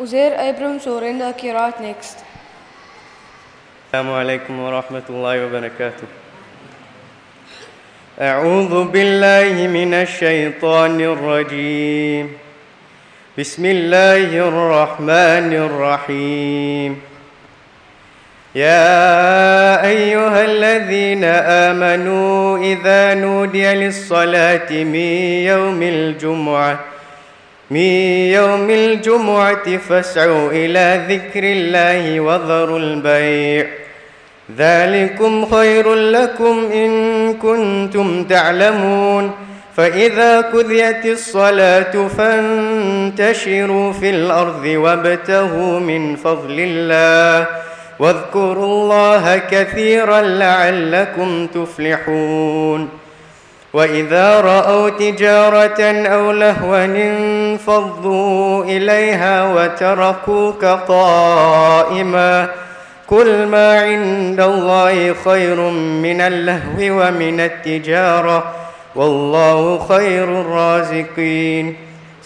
Uzair Abrams or Renda Kirat next. السلام عليكم ورحمة الله وبركاته. أعوذ بالله من الشيطان الرجيم. بسم الله الرحمن الرحيم. يا أيها الذين آمنوا إذا نودي للصلاة من يوم الجمعة من يوم الجمعة فاسعوا إلى ذكر الله وذروا البيع. ذلكم خير لكم إن كنتم تعلمون. فإذا قضيت الصلاة فانتشروا في الأرض وابتغوا من فضل الله. واذكروا الله كثيرا لعلكم تفلحون. وإذا رأوا تجارة أو لهوا انفضوا إليها وتركوك قائما كل ما عند الله خير من اللهو ومن التجارة والله خير الرازقين